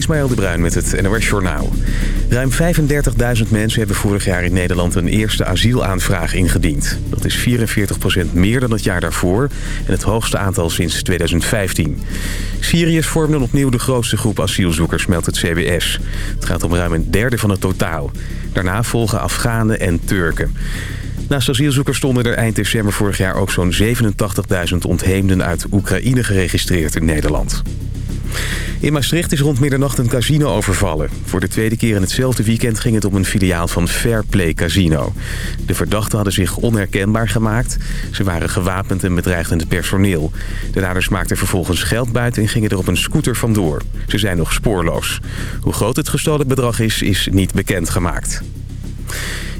Ismaël de Bruin met het NOS Journaal. Ruim 35.000 mensen hebben vorig jaar in Nederland een eerste asielaanvraag ingediend. Dat is 44% meer dan het jaar daarvoor en het hoogste aantal sinds 2015. Syriërs vormden opnieuw de grootste groep asielzoekers, meldt het CBS. Het gaat om ruim een derde van het totaal. Daarna volgen Afghanen en Turken. Naast asielzoekers stonden er eind december vorig jaar ook zo'n 87.000 ontheemden uit Oekraïne geregistreerd in Nederland. In Maastricht is rond middernacht een casino overvallen. Voor de tweede keer in hetzelfde weekend ging het om een filiaal van Fairplay Casino. De verdachten hadden zich onherkenbaar gemaakt. Ze waren gewapend en bedreigden het personeel. De daders maakten vervolgens geld buiten en gingen er op een scooter vandoor. Ze zijn nog spoorloos. Hoe groot het gestolen bedrag is, is niet bekendgemaakt.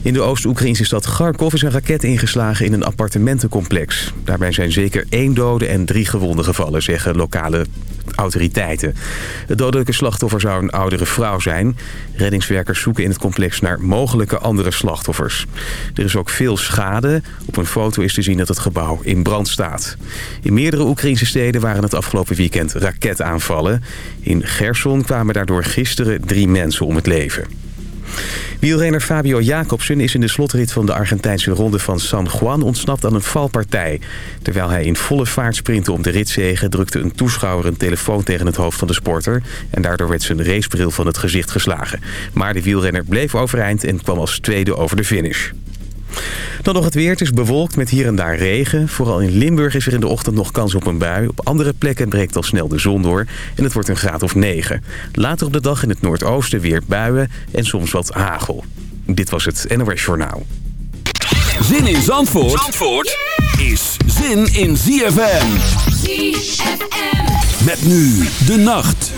In de Oost-Oekraïnse stad Kharkov is een raket ingeslagen in een appartementencomplex. Daarbij zijn zeker één dode en drie gewonden gevallen, zeggen lokale autoriteiten. Het dodelijke slachtoffer zou een oudere vrouw zijn. Reddingswerkers zoeken in het complex naar mogelijke andere slachtoffers. Er is ook veel schade. Op een foto is te zien dat het gebouw in brand staat. In meerdere Oekraïnse steden waren het afgelopen weekend raketaanvallen. In Gerson kwamen daardoor gisteren drie mensen om het leven. Wielrenner Fabio Jacobsen is in de slotrit van de Argentijnse ronde van San Juan ontsnapt aan een valpartij. Terwijl hij in volle vaart sprintte om de ritzegen drukte een toeschouwer een telefoon tegen het hoofd van de sporter. En daardoor werd zijn racebril van het gezicht geslagen. Maar de wielrenner bleef overeind en kwam als tweede over de finish. Dan nog het weer. Het is bewolkt met hier en daar regen. Vooral in Limburg is er in de ochtend nog kans op een bui. Op andere plekken breekt al snel de zon door. En het wordt een graad of 9. Later op de dag in het noordoosten weer buien en soms wat hagel. Dit was het NOS Journaal. Zin in Zandvoort, Zandvoort is zin in ZFM. ZFM. Met nu de nacht.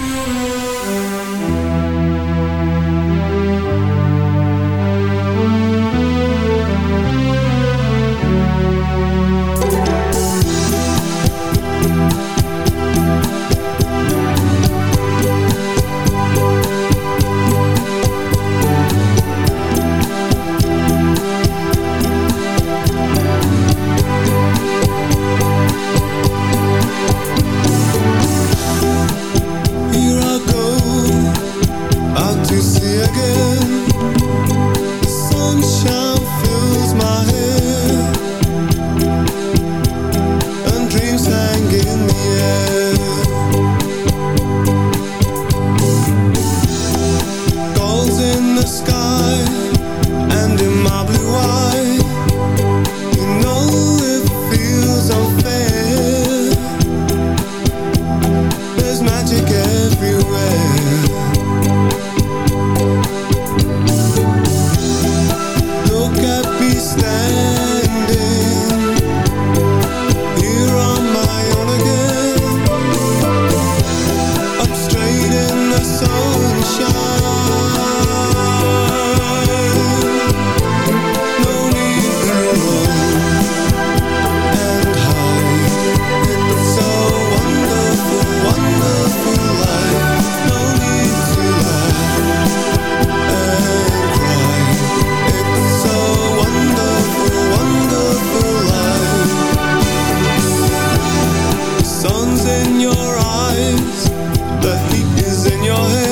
The heat is in your head.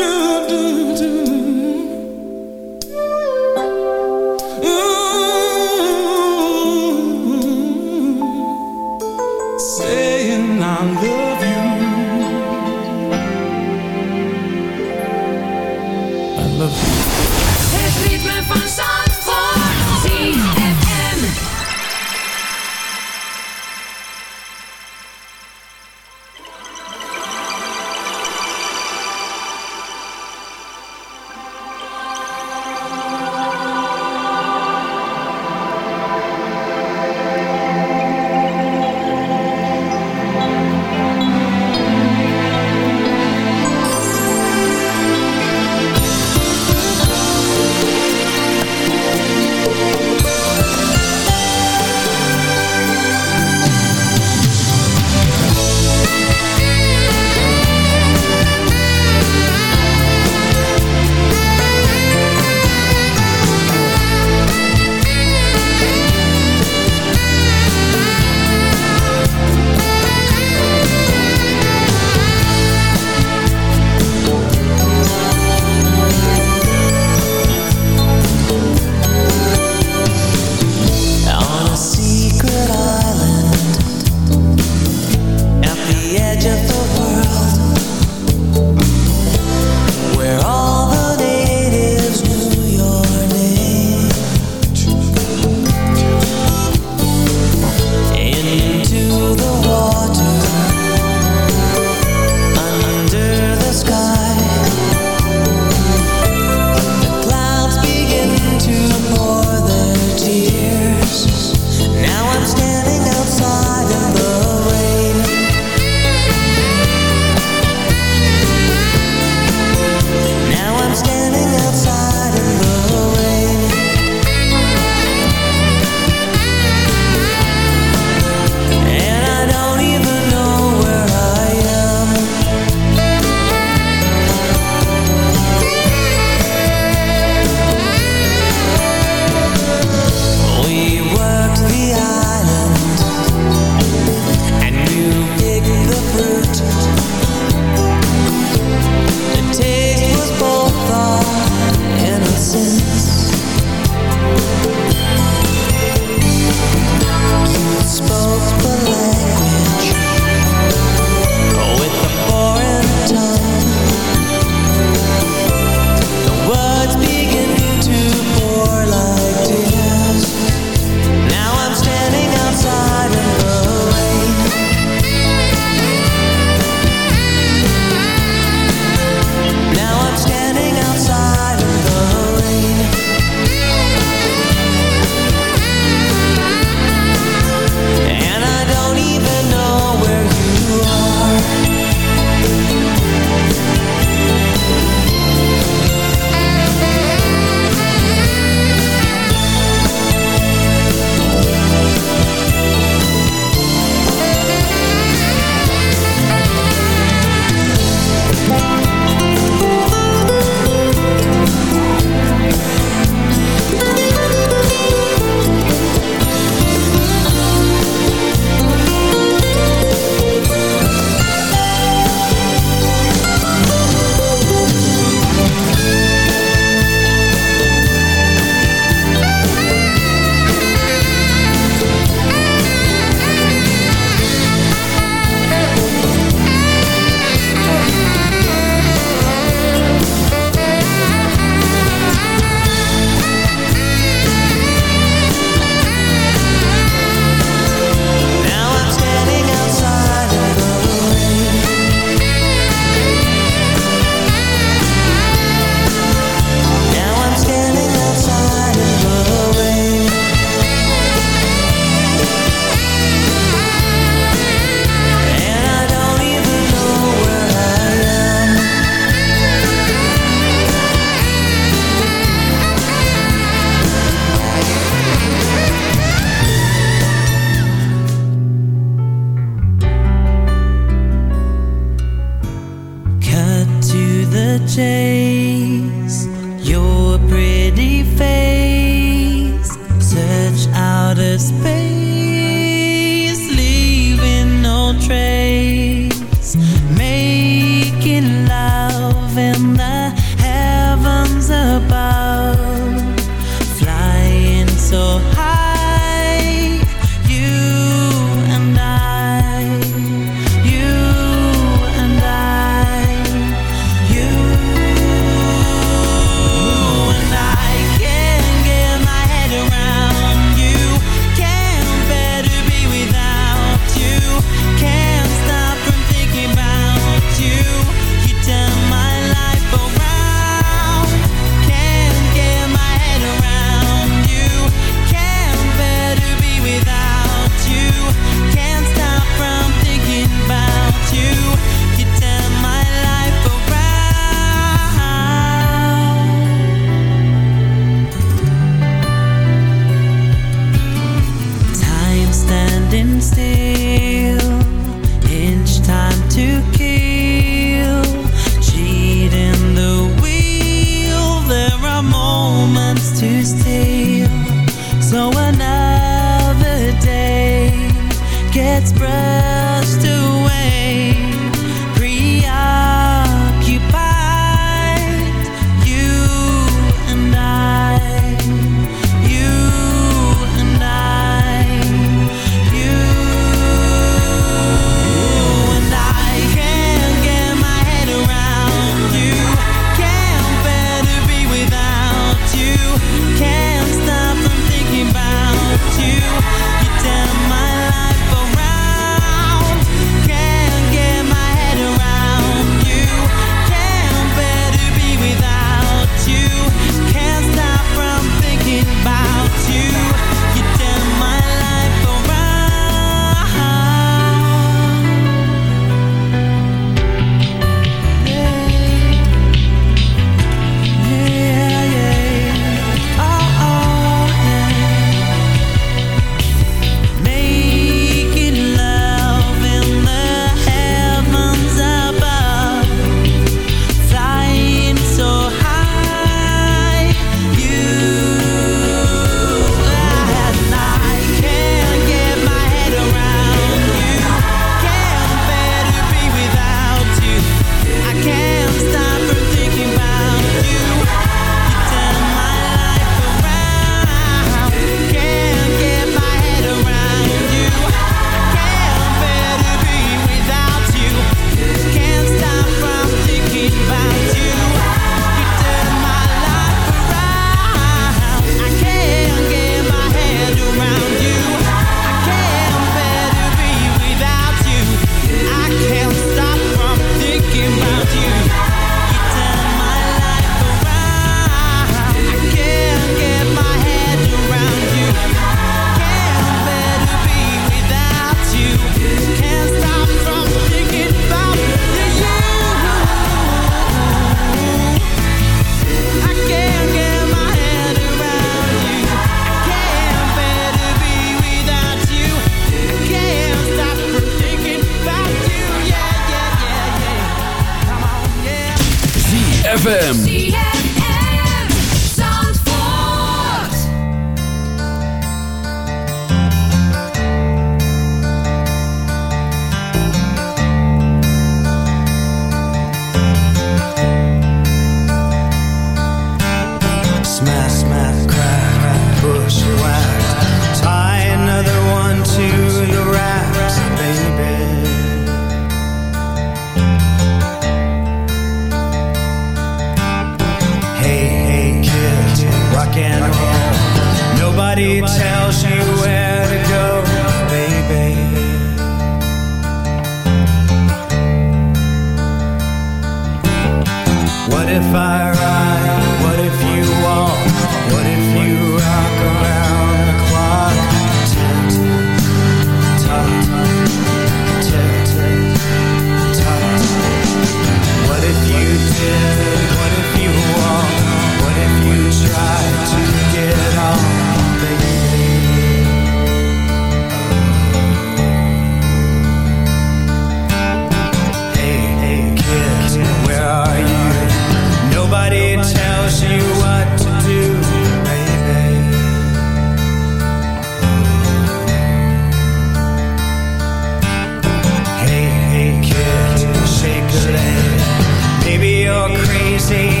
see.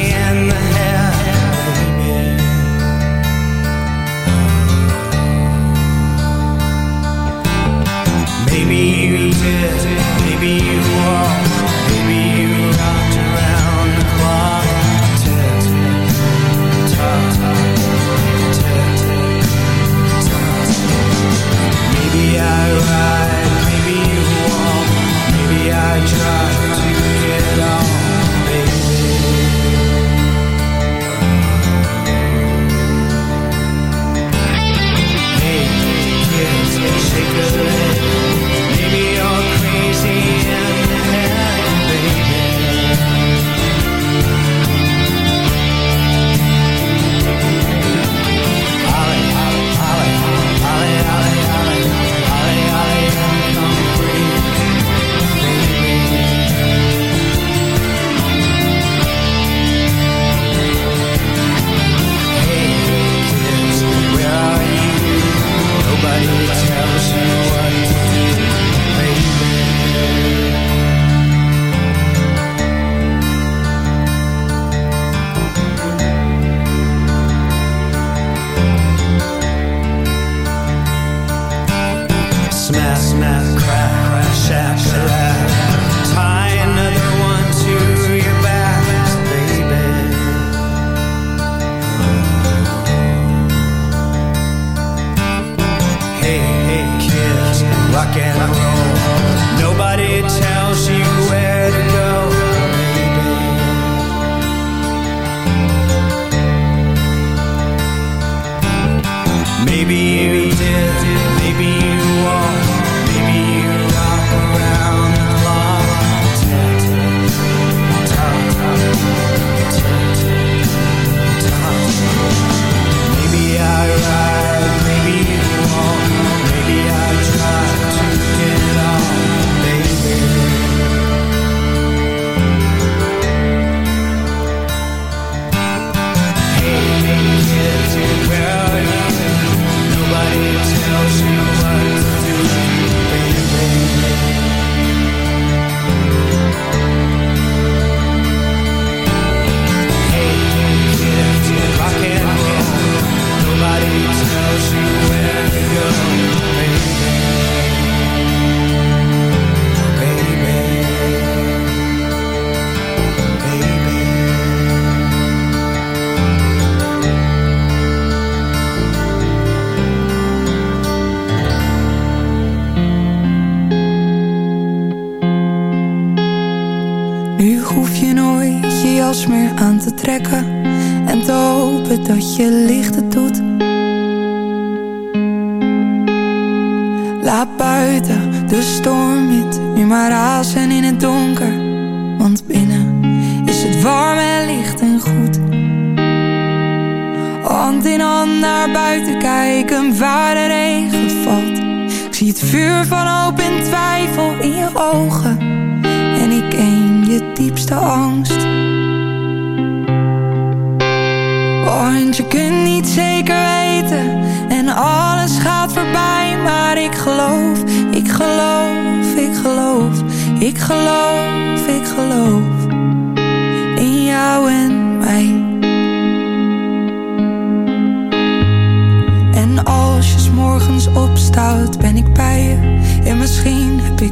You.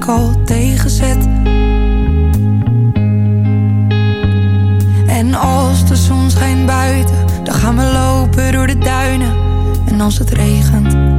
al tegenzet. En als de zon schijnt buiten, dan gaan we lopen door de duinen. En als het regent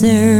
desert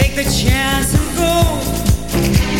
Take the chance and go.